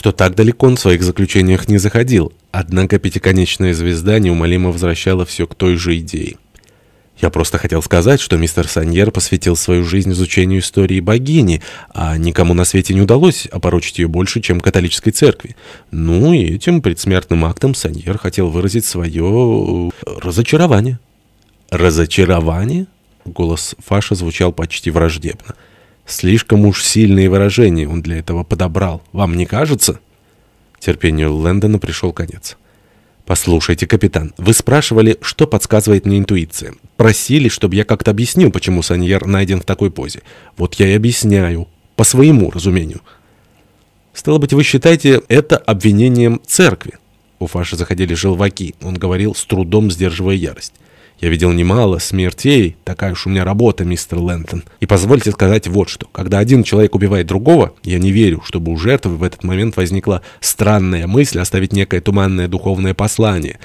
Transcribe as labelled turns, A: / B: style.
A: что так далеко он в своих заключениях не заходил, однако пятиконечная звезда неумолимо возвращала все к той же идее. Я просто хотел сказать, что мистер Саньер посвятил свою жизнь изучению истории богини, а никому на свете не удалось опорочить ее больше, чем католической церкви. Ну и этим предсмертным актом Саньер хотел выразить свое э, разочарование. «Разочарование?» — голос Фаша звучал почти враждебно. «Слишком уж сильные выражения он для этого подобрал. Вам не кажется?» Терпению Лэндона пришел конец. «Послушайте, капитан, вы спрашивали, что подсказывает мне интуиция. Просили, чтобы я как-то объяснил, почему Саньер найден в такой позе. Вот я и объясняю. По своему разумению». «Стало быть, вы считаете это обвинением церкви?» У Фаши заходили желваки. Он говорил, с трудом сдерживая ярость. Я видел немало смертей, такая уж у меня работа, мистер Лэнтон. И позвольте сказать вот что. Когда один человек убивает другого, я не верю, чтобы у жертвы в этот момент возникла странная мысль оставить некое туманное духовное послание,